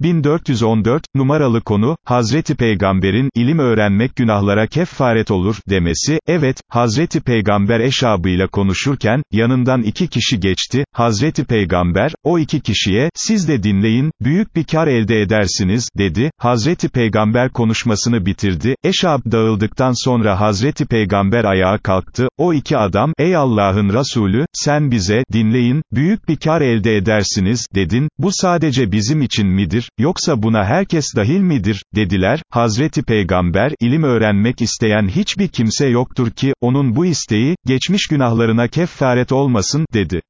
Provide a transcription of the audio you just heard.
1414, numaralı konu, Hazreti Peygamber'in, ilim öğrenmek günahlara keffaret olur, demesi, evet, Hazreti Peygamber eşabıyla konuşurken, yanından iki kişi geçti, Hazreti Peygamber, o iki kişiye, siz de dinleyin, büyük bir kar elde edersiniz, dedi, Hazreti Peygamber konuşmasını bitirdi, eşab dağıldıktan sonra Hazreti Peygamber ayağa kalktı, o iki adam, ey Allah'ın Resulü, sen bize, dinleyin, büyük bir kar elde edersiniz, dedin, bu sadece bizim için midir, yoksa buna herkes dahil midir, dediler, Hazreti Peygamber, ilim öğrenmek isteyen hiçbir kimse yoktur ki, onun bu isteği, geçmiş günahlarına keffaret olmasın, dedi.